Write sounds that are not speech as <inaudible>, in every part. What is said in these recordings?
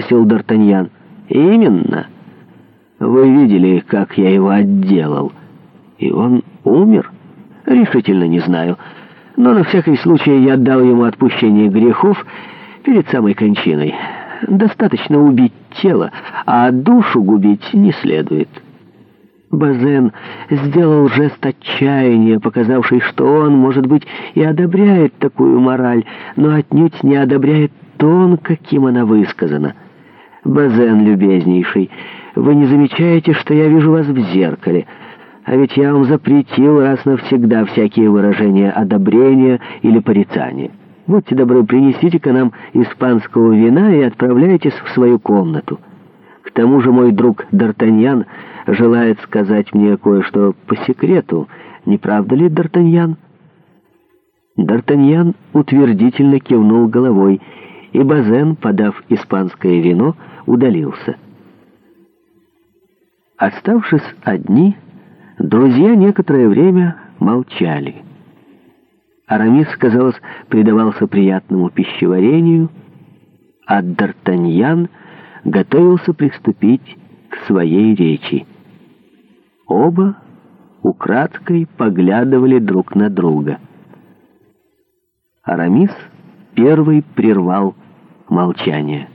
спросил Д'Артаньян. «Именно. Вы видели, как я его отделал. И он умер? Решительно не знаю. Но на всякий случай я дал ему отпущение грехов перед самой кончиной. Достаточно убить тело, а душу губить не следует». Базен сделал жест отчаяния, показавший, что он, может быть, и одобряет такую мораль, но отнюдь не одобряет тон, каким она высказана. Базен, любезнейший, вы не замечаете, что я вижу вас в зеркале? А ведь я вам запретил раз навсегда всякие выражения одобрения или порицания. Будьте добры, принесите-ка нам испанского вина и отправляйтесь в свою комнату. К тому же мой друг Д'Артаньян желает сказать мне кое-что по секрету. Не правда ли, Д'Артаньян?» Д'Артаньян утвердительно кивнул головой и Базен, подав испанское вино, удалился. Оставшись одни, друзья некоторое время молчали. Арамис, казалось, предавался приятному пищеварению, а Д'Артаньян готовился приступить к своей речи. Оба украдкой поглядывали друг на друга. Арамис первый прервал Молчание.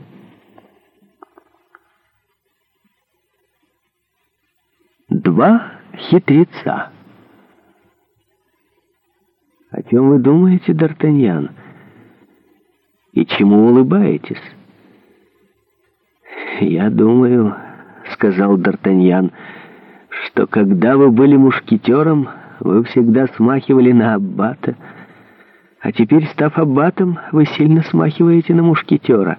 Два хитреца. О чем вы думаете, Д'Артаньян? И чему улыбаетесь? Я думаю, сказал Д'Артаньян, что когда вы были мушкетером, вы всегда смахивали на аббата, а теперь, став аббатом, вы сильно смахиваете на мушкетера».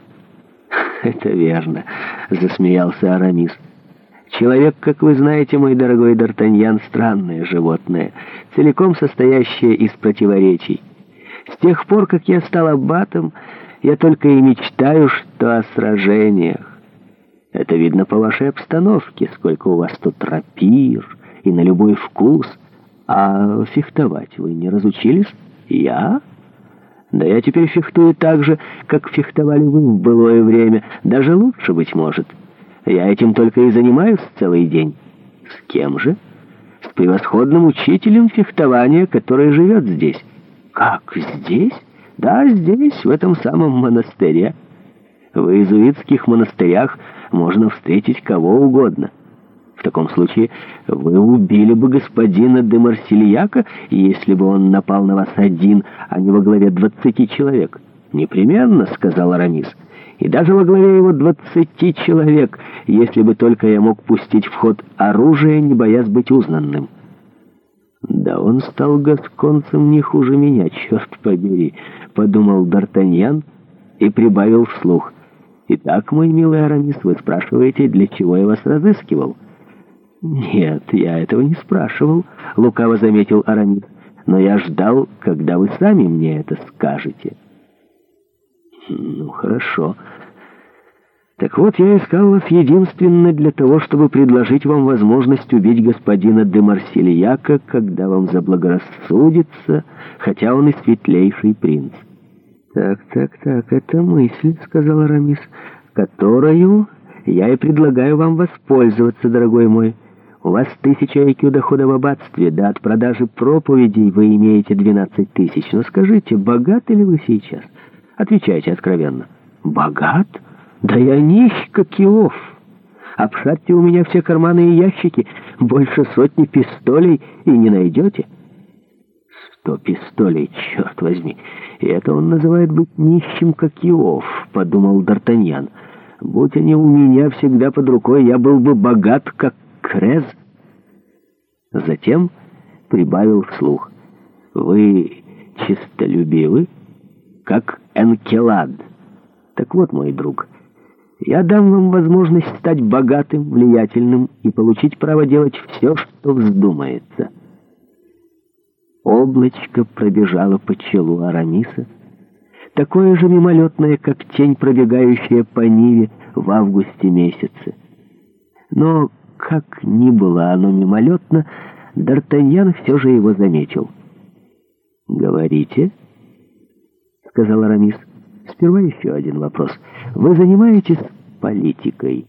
<laughs> «Это верно», — засмеялся Арамис. «Человек, как вы знаете, мой дорогой Д'Артаньян, странное животное, целиком состоящее из противоречий. С тех пор, как я стал аббатом, я только и мечтаю, что о сражениях. Это видно по вашей обстановке, сколько у вас тут рапир и на любой вкус. А фехтовать вы не разучились? Я...» Да я теперь фехтую так же, как фехтовали вы в былое время. Даже лучше, быть может. Я этим только и занимаюсь целый день. С кем же? С превосходным учителем фехтования, который живет здесь. Как, здесь? Да, здесь, в этом самом монастыре. В иезуитских монастырях можно встретить кого угодно. В таком случае вы убили бы господина де Демарсильяка, если бы он напал на вас один, а не во главе двадцати человек. Непременно, — сказал Арамис. И даже во главе его двадцати человек, если бы только я мог пустить в ход оружие, не боясь быть узнанным. Да он стал гасконцем не хуже меня, черт побери, — подумал Д'Артаньян и прибавил вслух. «Итак, мой милый Арамис, вы спрашиваете, для чего я вас разыскивал?» «Нет, я этого не спрашивал», — лукаво заметил Арамис. «Но я ждал, когда вы сами мне это скажете». Хм, «Ну, хорошо. Так вот, я искал вас единственно для того, чтобы предложить вам возможность убить господина де Марсильяка, когда вам заблагорассудится, хотя он и светлейший принц». «Так, так, так, это мысль», — сказал Арамис, — «которую я и предлагаю вам воспользоваться, дорогой мой». У вас тысяча IQ дохода в аббатстве, да от продажи проповедей вы имеете 12 тысяч. Но скажите, богаты ли вы сейчас? Отвечайте откровенно. Богат? Да я нищ как Иов. Обшарьте у меня все карманы и ящики. Больше сотни пистолей и не найдете. Сто пистолей, черт возьми. И это он называет быть нищим, как Иов, подумал Д'Артаньян. Будь они у меня всегда под рукой, я был бы богат, как Крез, затем прибавил вслух. «Вы чистолюбивы, как Энкелад. Так вот, мой друг, я дам вам возможность стать богатым, влиятельным и получить право делать все, что вздумается». Облачко пробежало по челу Арамиса, такое же мимолетное, как тень, пробегающая по Ниве в августе месяце. Но как ни было оно мимолетно, Д'Артаньян все же его заметил. «Говорите?» — сказал Арамис. «Сперва еще один вопрос. Вы занимаетесь политикой?»